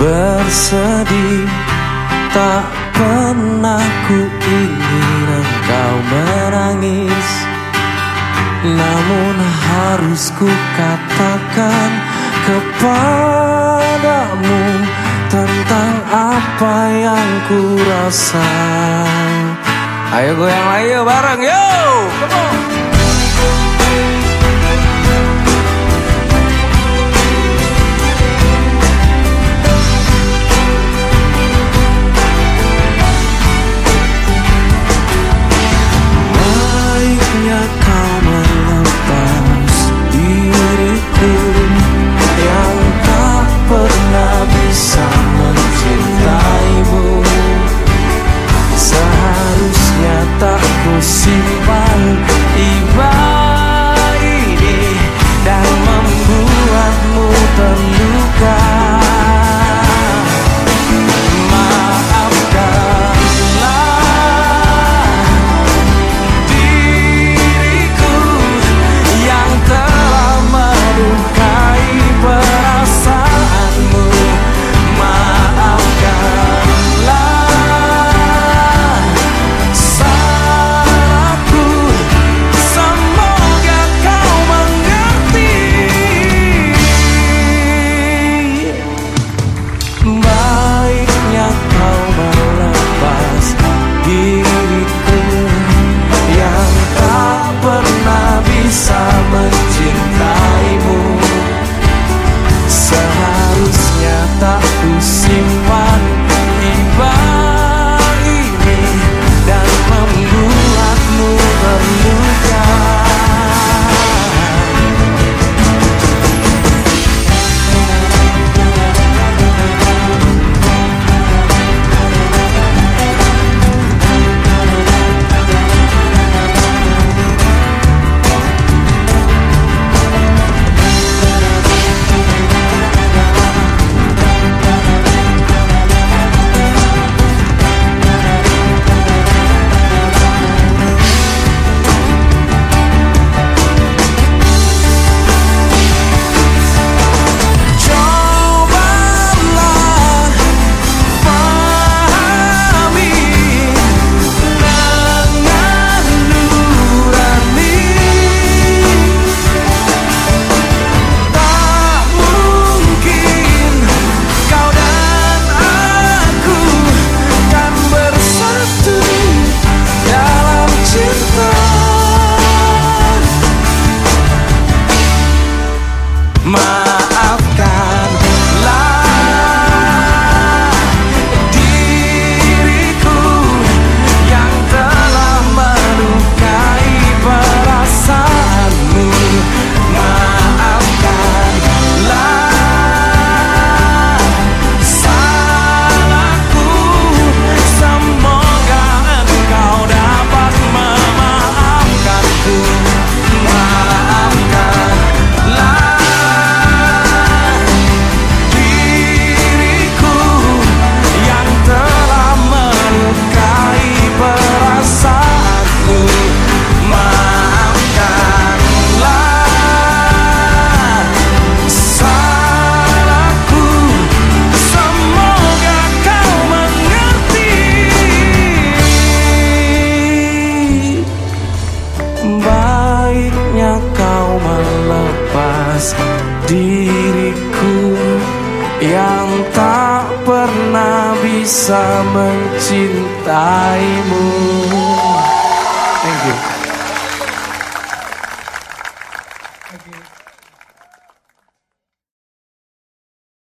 Bersedih. Tak pernah ku ingin engkau menangis. Namun harus ku katakan kepadamu Tentang apa yang ku rasa. Ayo goyang lagi bareng yo! Come on diriku yang tak pernah bisa mencintaimu.